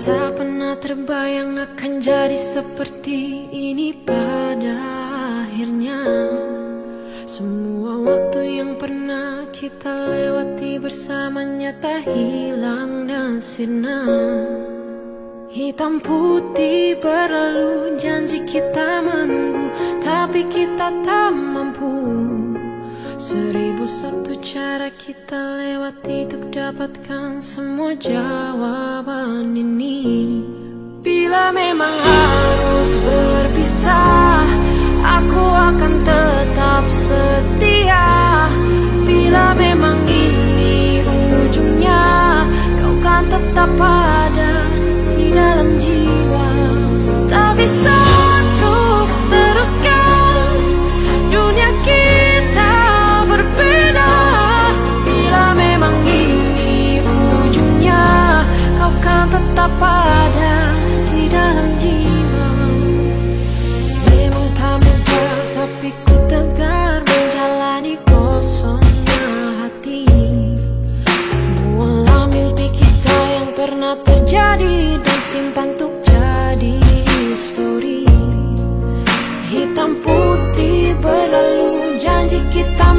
Tak pernah terbayang akan jadi seperti ini pada akhirnya. Semua waktu yang pernah kita lewati bersamanya tak hilang dan sirna. Hitam putih berlalu janji kita menunggu tapi kita tak Seribu satu cara kita lewati untuk dapatkan semua jawaban ini. Bila memang harus berpisah Aku akan tetap setia. Bila memang ini ujungnya Kau kan tetap ada di dalam jiwa? Tak bisa terjadi dan simpan untuk jadi histori Hitam putih berlalu janji kita